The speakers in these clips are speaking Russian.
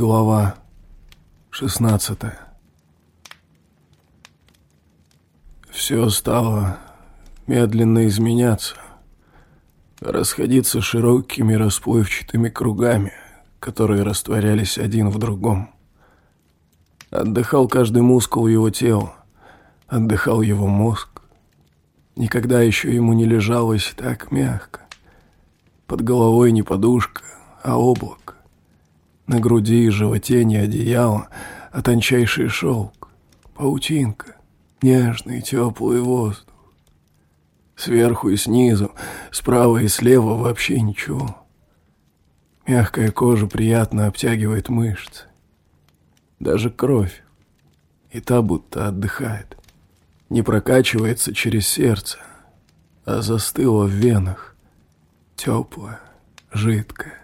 Глава 16 Все стало медленно изменяться, расходиться широкими расплывчатыми кругами, которые растворялись один в другом. Отдыхал каждый мускул его тела, отдыхал его мозг. Никогда еще ему не лежалось так мягко. Под головой не подушка, а облако. На груди и животе не одеяло, а тончайший шелк, паутинка, нежный теплый воздух. Сверху и снизу, справа и слева вообще ничего. Мягкая кожа приятно обтягивает мышцы. Даже кровь. И та будто отдыхает. Не прокачивается через сердце, а застыла в венах. Теплая, жидкая,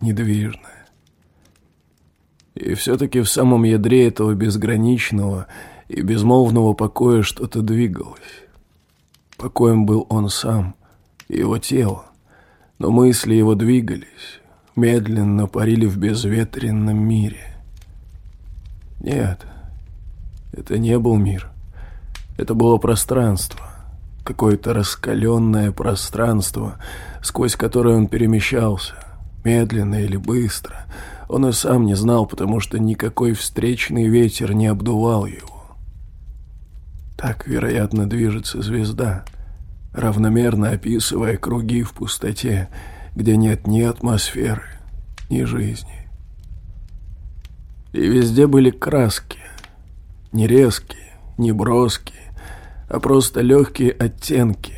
недвижная. И все-таки в самом ядре этого безграничного и безмолвного покоя что-то двигалось. Покоем был он сам, его тело, но мысли его двигались, медленно парили в безветренном мире. Нет, это не был мир. Это было пространство, какое-то раскаленное пространство, сквозь которое он перемещался, медленно или быстро — он и сам не знал, потому что никакой встречный ветер не обдувал его. Так, вероятно, движется звезда, равномерно описывая круги в пустоте, где нет ни атмосферы, ни жизни. И везде были краски, не резкие, не броские, а просто легкие оттенки,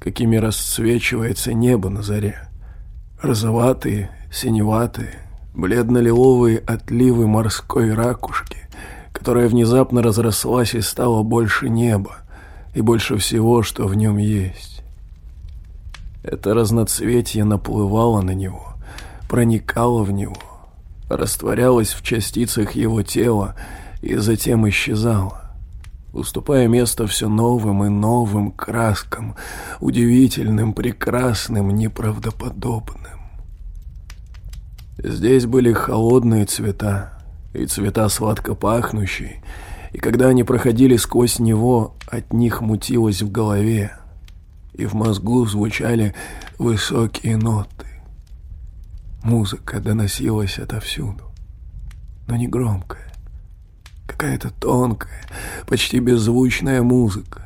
какими расцвечивается небо на заре. Розоватые, синеватые, бледно-лиловые отливы морской ракушки, которая внезапно разрослась и стала больше неба и больше всего, что в нем есть. Это разноцветие наплывало на него, проникало в него, растворялось в частицах его тела и затем исчезало, уступая место все новым и новым краскам, удивительным, прекрасным, неправдоподобным. Здесь были холодные цвета и цвета сладко пахнущие, и когда они проходили сквозь него, от них мутилось в голове, и в мозгу звучали высокие ноты. Музыка доносилась отовсюду, но не громкая, какая-то тонкая, почти беззвучная музыка.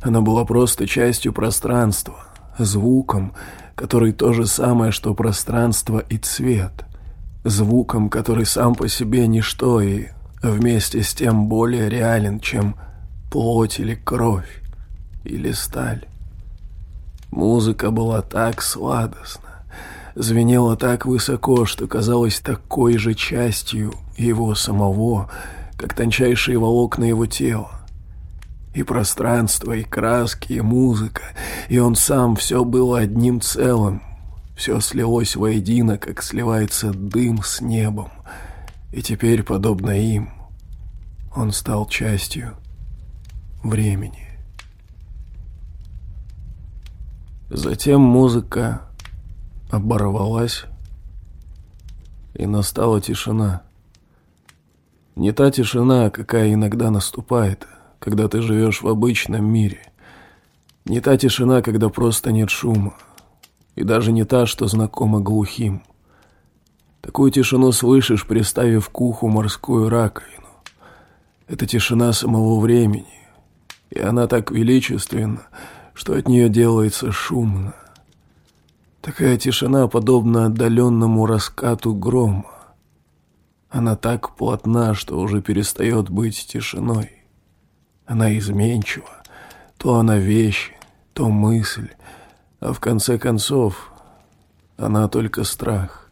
Она была просто частью пространства, звуком, который то же самое, что пространство и цвет, звуком, который сам по себе ничто и вместе с тем более реален, чем плоть или кровь, или сталь. Музыка была так сладостна, звенела так высоко, что казалась такой же частью его самого, как тончайшие волокна его тела. И пространство, и краски, и музыка, и он сам все было одним целым. Все слилось воедино, как сливается дым с небом. И теперь, подобно им, он стал частью времени. Затем музыка оборвалась, и настала тишина. Не та тишина, какая иногда наступает — когда ты живешь в обычном мире. Не та тишина, когда просто нет шума. И даже не та, что знакома глухим. Такую тишину слышишь, приставив к уху морскую раковину. Это тишина самого времени. И она так величественна, что от нее делается шумно. Такая тишина подобна отдаленному раскату грома. Она так плотна, что уже перестает быть тишиной. Она изменчива. То она вещь, то мысль, а в конце концов она только страх.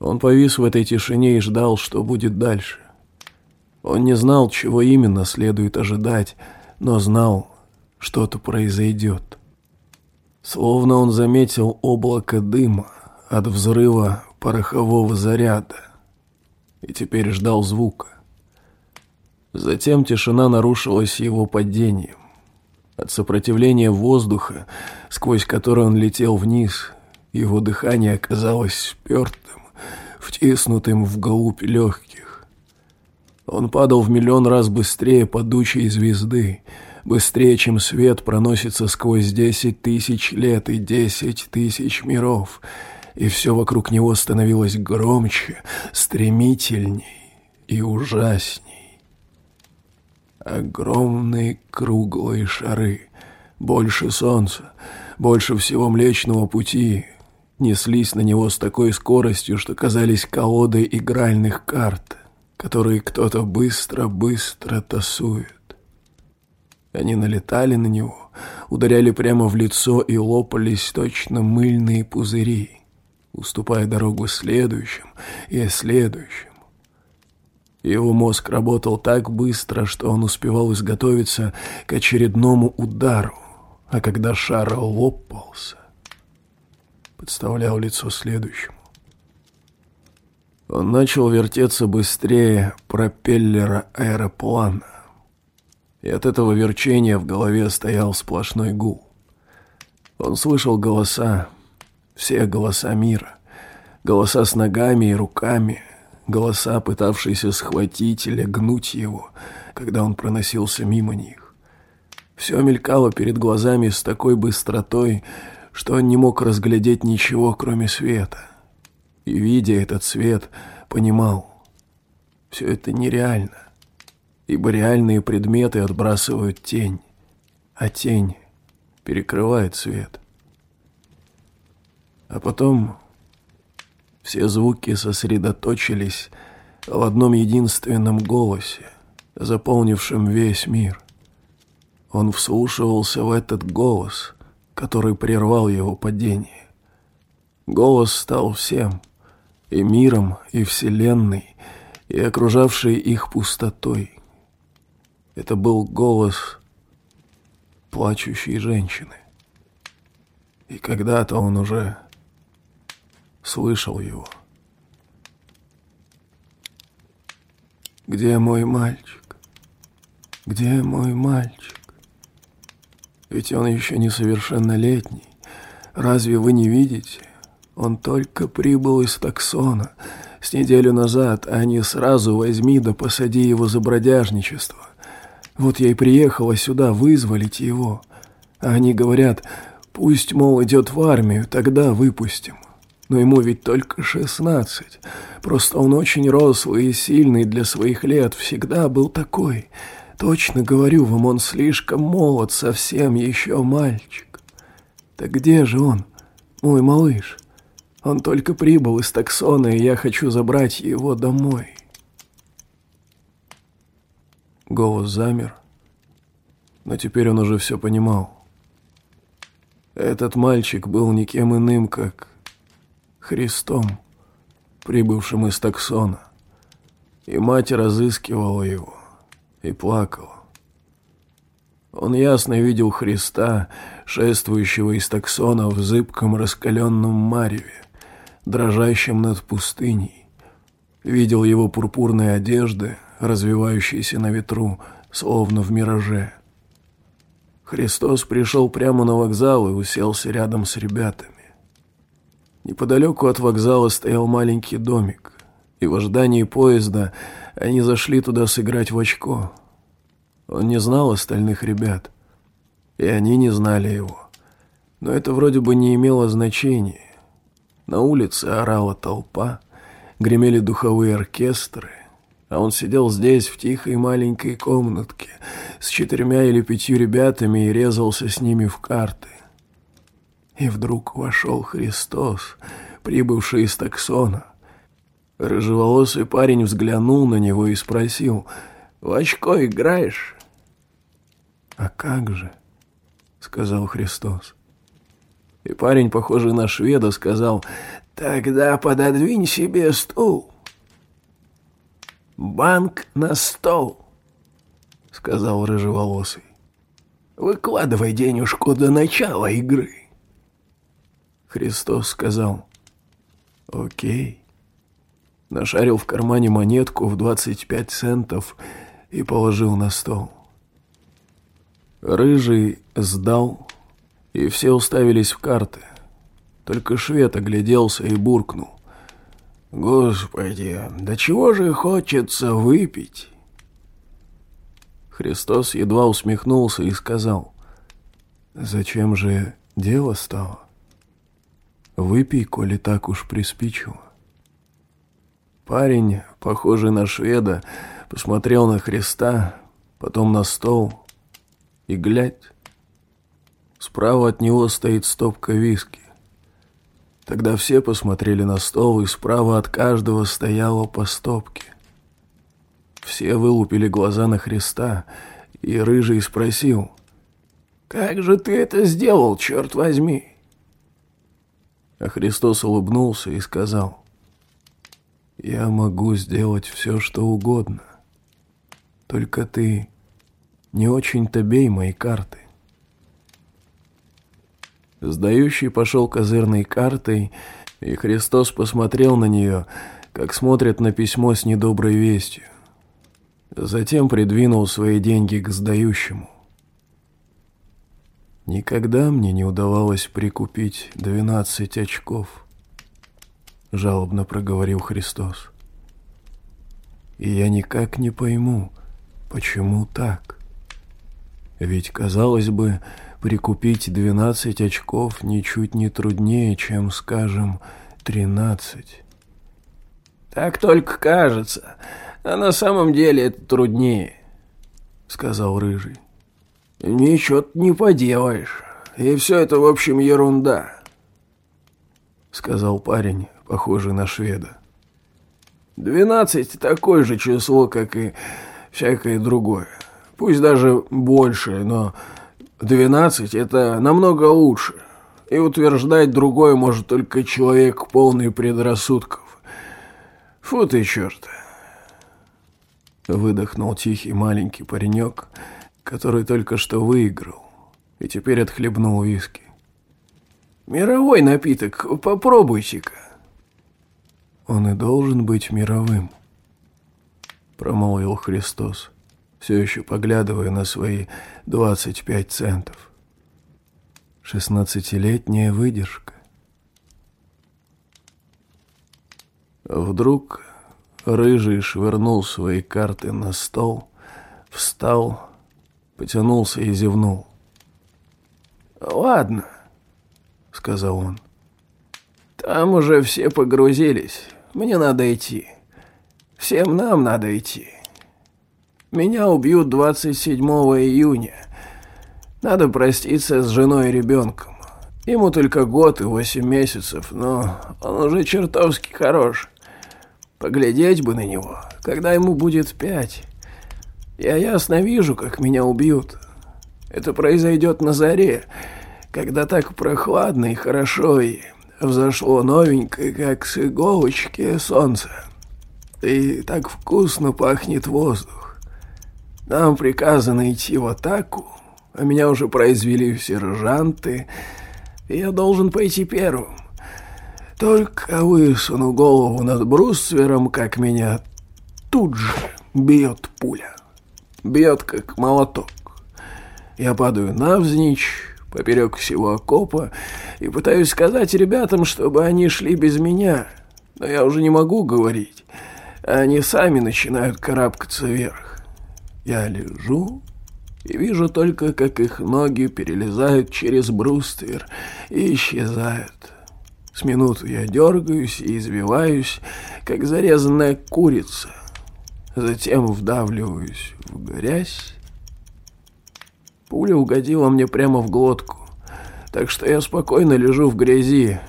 Он повис в этой тишине и ждал, что будет дальше. Он не знал, чего именно следует ожидать, но знал, что-то произойдет. Словно он заметил облако дыма от взрыва порохового заряда и теперь ждал звука. Затем тишина нарушилась его падением. От сопротивления воздуха, сквозь который он летел вниз, его дыхание оказалось спертым, втиснутым вглубь легких. Он падал в миллион раз быстрее падучей звезды, быстрее, чем свет проносится сквозь десять тысяч лет и десять тысяч миров, и все вокруг него становилось громче, стремительней и ужасней. Огромные круглые шары, больше солнца, больше всего Млечного Пути, неслись на него с такой скоростью, что казались колодой игральных карт, которые кто-то быстро-быстро тасует. Они налетали на него, ударяли прямо в лицо и лопались точно мыльные пузыри, уступая дорогу следующим и следующим. Его мозг работал так быстро, что он успевал изготовиться к очередному удару, а когда шар лопался, подставлял лицо следующему. Он начал вертеться быстрее пропеллера аэроплана, и от этого верчения в голове стоял сплошной гул. Он слышал голоса, все голоса мира, голоса с ногами и руками, голоса, пытавшиеся схватить или гнуть его, когда он проносился мимо них. Все мелькало перед глазами с такой быстротой, что он не мог разглядеть ничего, кроме света. И, видя этот свет, понимал, все это нереально, ибо реальные предметы отбрасывают тень, а тень перекрывает свет. А потом все звуки сосредоточились в одном единственном голосе, заполнившем весь мир. Он вслушивался в этот голос, который прервал его падение. Голос стал всем, и миром, и вселенной, и окружавшей их пустотой. Это был голос плачущей женщины. И когда-то он уже слышал его. «Где мой мальчик? Где мой мальчик?» Ведь он еще несовершеннолетний. Разве вы не видите? Он только прибыл из таксона с неделю назад, а не сразу возьми да посади его за бродяжничество. Вот я и приехала сюда вызволить его. А они говорят, пусть, мол, идет в армию, тогда выпустим. Но ему ведь только шестнадцать. Просто он очень рослый и сильный для своих лет, всегда был такой. Точно говорю вам, он слишком молод, совсем еще мальчик. Так где же он, мой малыш? Он только прибыл из таксона, и я хочу забрать его домой. Голос замер, но теперь он уже все понимал. Этот мальчик был никем иным, как Христом, прибывшим из таксона, и мать разыскивала его и плакал. Он ясно видел Христа, шествующего из таксона в зыбком раскаленном мареве, дрожащем над пустыней. Видел его пурпурные одежды, развивающиеся на ветру, словно в мираже. Христос пришел прямо на вокзал и уселся рядом с ребятами. Неподалеку от вокзала стоял маленький домик, и в ожидании поезда они зашли туда сыграть в очко. Он не знал остальных ребят, и они не знали его. Но это вроде бы не имело значения. На улице орала толпа, гремели духовые оркестры, а он сидел здесь, в тихой маленькой комнатке, с четырьмя или пятью ребятами и резался с ними в карты. И вдруг вошел Христос, прибывший из таксона, Рыжеволосый парень взглянул на него и спросил, «В очко играешь?» «А как же?» — сказал Христос. И парень, похожий на шведа, сказал, «Тогда пододвинь себе стул». «Банк на стол», — сказал рыжеволосый. «Выкладывай денежку до начала игры». Христос сказал, «Окей» нашарил в кармане монетку в 25 центов и положил на стол. Рыжий сдал, и все уставились в карты. Только швед огляделся и буркнул. Господи, да чего же хочется выпить? Христос едва усмехнулся и сказал, «Зачем же дело стало? Выпей, коли так уж приспичило». Парень, похожий на шведа, посмотрел на Христа, потом на стол и глядь. Справа от него стоит стопка виски. Тогда все посмотрели на стол, и справа от каждого стояло по стопке. Все вылупили глаза на Христа, и Рыжий спросил, «Как же ты это сделал, черт возьми?» А Христос улыбнулся и сказал, «Я могу сделать все, что угодно. Только ты не очень-то бей мои карты». Сдающий пошел козырной картой, и Христос посмотрел на нее, как смотрят на письмо с недоброй вестью. Затем придвинул свои деньги к сдающему. «Никогда мне не удавалось прикупить двенадцать очков», — жалобно проговорил Христос. «И я никак не пойму, почему так. Ведь, казалось бы, — Прикупить 12 очков ничуть не труднее, чем, скажем, 13. «Так только кажется, а на самом деле это труднее», — сказал Рыжий. «Ничего ты не поделаешь, и все это, в общем, ерунда», — сказал парень, похожий на шведа. «Двенадцать — такое же число, как и всякое другое. Пусть даже больше, но Двенадцать — это намного лучше. И утверждать другое может только человек, полный предрассудков. Фу ты, черт. Выдохнул тихий маленький паренек, который только что выиграл, и теперь отхлебнул виски. «Мировой напиток, попробуйте-ка». «Он и должен быть мировым», — промолвил Христос все еще поглядывая на свои 25 центов. Шестнадцатилетняя выдержка. Вдруг Рыжий швырнул свои карты на стол, встал, потянулся и зевнул. «Ладно», — сказал он. «Там уже все погрузились. Мне надо идти. Всем нам надо идти. Меня убьют 27 июня. Надо проститься с женой и ребенком. Ему только год и восемь месяцев, но он уже чертовски хорош. Поглядеть бы на него, когда ему будет пять. Я ясно вижу, как меня убьют. Это произойдет на заре, когда так прохладно и хорошо, и взошло новенькое, как с иголочки, солнце. И так вкусно пахнет воздух. Нам приказано идти в атаку, а меня уже произвели в сержанты, и я должен пойти первым. Только высуну голову над бруствером, как меня тут же бьет пуля. Бьет, как молоток. Я падаю навзничь, поперек всего окопа, и пытаюсь сказать ребятам, чтобы они шли без меня. Но я уже не могу говорить. Они сами начинают карабкаться вверх. Я лежу и вижу только, как их ноги перелезают через бруствер и исчезают. С минуту я дергаюсь и извиваюсь, как зарезанная курица. Затем вдавливаюсь в грязь. Пуля угодила мне прямо в глотку, так что я спокойно лежу в грязи,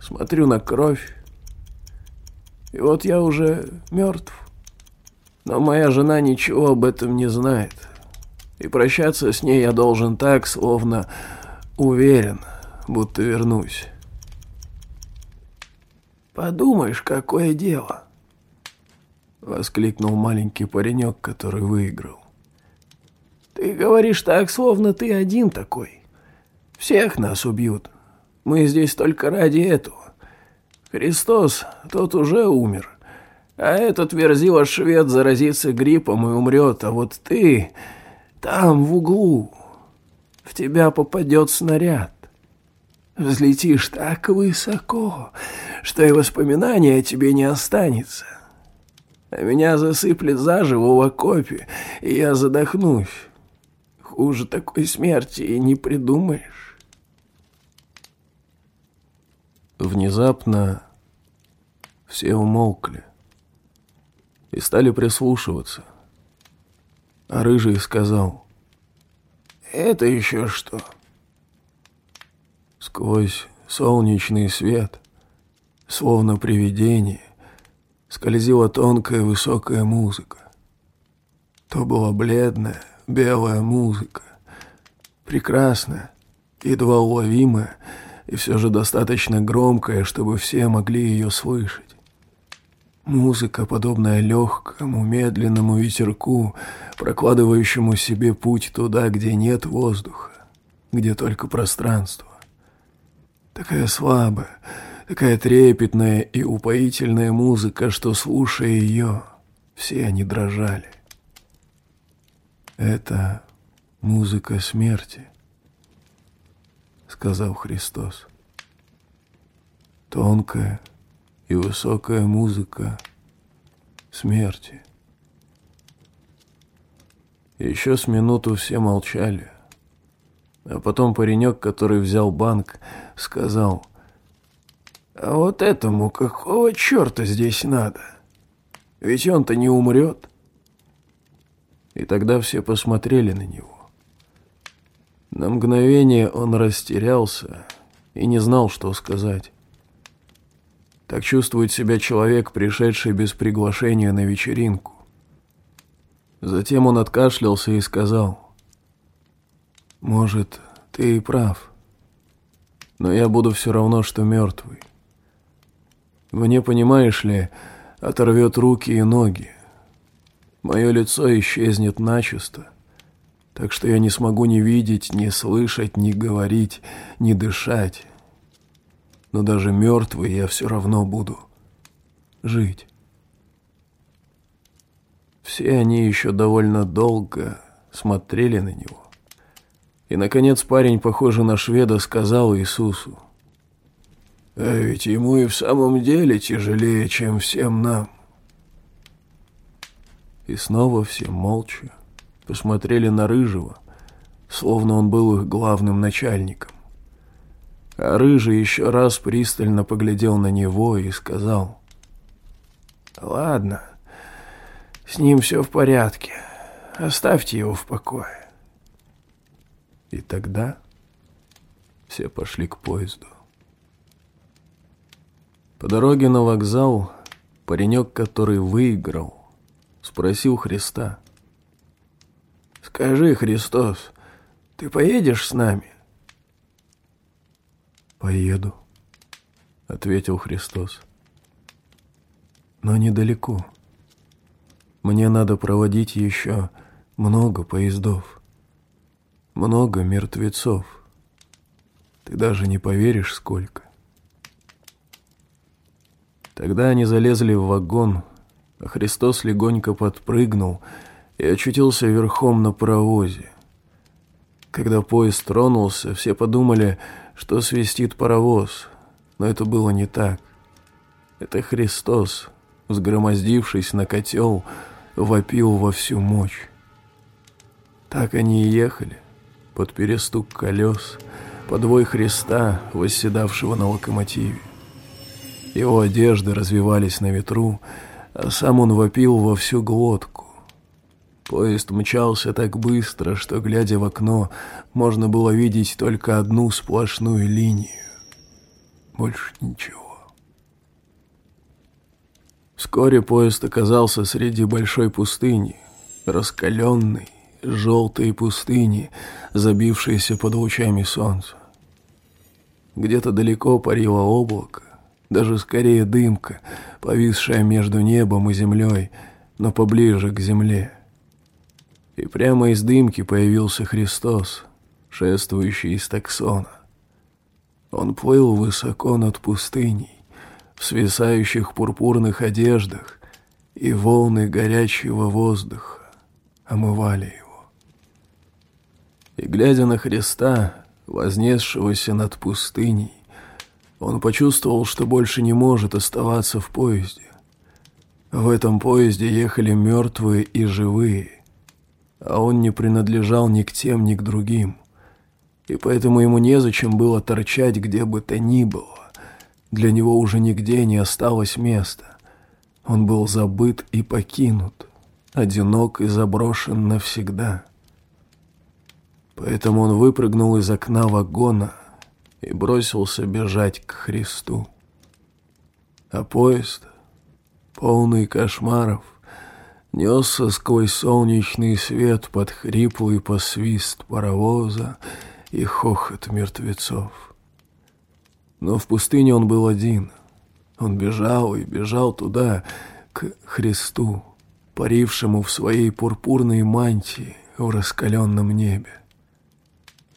смотрю на кровь. И вот я уже мертв. Но моя жена ничего об этом не знает. И прощаться с ней я должен так, словно уверен, будто вернусь. «Подумаешь, какое дело!» Воскликнул маленький паренек, который выиграл. «Ты говоришь так, словно ты один такой. Всех нас убьют. Мы здесь только ради этого. Христос, тот уже умер. А этот верзила швед заразится гриппом и умрет, а вот ты там, в углу, в тебя попадет снаряд. взлетишь так высоко, что и воспоминания о тебе не останется. А меня засыплет заживо в окопе, и я задохнусь. Хуже такой смерти и не придумаешь. Внезапно все умолкли и стали прислушиваться. А Рыжий сказал, «Это еще что?» Сквозь солнечный свет, словно привидение, скользила тонкая высокая музыка. То была бледная, белая музыка, прекрасная, едва уловимая и все же достаточно громкая, чтобы все могли ее слышать. Музыка, подобная легкому, медленному ветерку, прокладывающему себе путь туда, где нет воздуха, где только пространство. Такая слабая, такая трепетная и упоительная музыка, что, слушая ее, все они дрожали. «Это музыка смерти», — сказал Христос. «Тонкая и высокая музыка смерти». Еще с минуту все молчали. А потом паренек, который взял банк, сказал, «А вот этому какого черта здесь надо? Ведь он-то не умрет». И тогда все посмотрели на него. На мгновение он растерялся и не знал, что сказать. Так чувствует себя человек, пришедший без приглашения на вечеринку. Затем он откашлялся и сказал, «Может, ты и прав, но я буду все равно, что мертвый. Мне, понимаешь ли, оторвет руки и ноги, Мое лицо исчезнет начисто, так что я не смогу ни видеть, ни слышать, ни говорить, ни дышать. Но даже мертвый я все равно буду жить. Все они еще довольно долго смотрели на него. И, наконец, парень, похожий на шведа, сказал Иисусу, «А ведь ему и в самом деле тяжелее, чем всем нам. И снова все молча посмотрели на Рыжего, словно он был их главным начальником. А Рыжий еще раз пристально поглядел на него и сказал, «Ладно, с ним все в порядке, оставьте его в покое». И тогда все пошли к поезду. По дороге на вокзал паренек, который выиграл, спросил Христа. «Скажи, Христос, ты поедешь с нами?» «Поеду», — ответил Христос. «Но недалеко. Мне надо проводить еще много поездов, много мертвецов. Ты даже не поверишь, сколько». Тогда они залезли в вагон, а Христос легонько подпрыгнул и очутился верхом на паровозе. Когда поезд тронулся, все подумали, что свистит паровоз, но это было не так. Это Христос, взгромоздившись на котел, вопил во всю мощь. Так они и ехали, под перестук колес, подвой Христа, восседавшего на локомотиве. Его одежды развивались на ветру, а сам он вопил во всю глотку. Поезд мчался так быстро, что, глядя в окно, можно было видеть только одну сплошную линию. Больше ничего. Вскоре поезд оказался среди большой пустыни, раскаленной, желтой пустыни, забившейся под лучами солнца. Где-то далеко парило облако, даже скорее дымка, повисшая между небом и землей, но поближе к земле. И прямо из дымки появился Христос, шествующий из таксона. Он плыл высоко над пустыней, в свисающих пурпурных одеждах, и волны горячего воздуха омывали его. И, глядя на Христа, вознесшегося над пустыней, он почувствовал, что больше не может оставаться в поезде. В этом поезде ехали мертвые и живые, а он не принадлежал ни к тем, ни к другим, и поэтому ему незачем было торчать где бы то ни было. Для него уже нигде не осталось места. Он был забыт и покинут, одинок и заброшен навсегда. Поэтому он выпрыгнул из окна вагона и бросился бежать к Христу. А поезд, полный кошмаров, несся сквозь солнечный свет под хриплый посвист паровоза и хохот мертвецов. Но в пустыне он был один. Он бежал и бежал туда, к Христу, парившему в своей пурпурной мантии в раскаленном небе.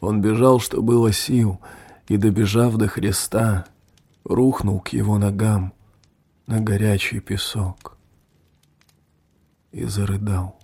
Он бежал, что было сил, и, добежав до Христа, рухнул к его ногам на горячий песок и зарыдал.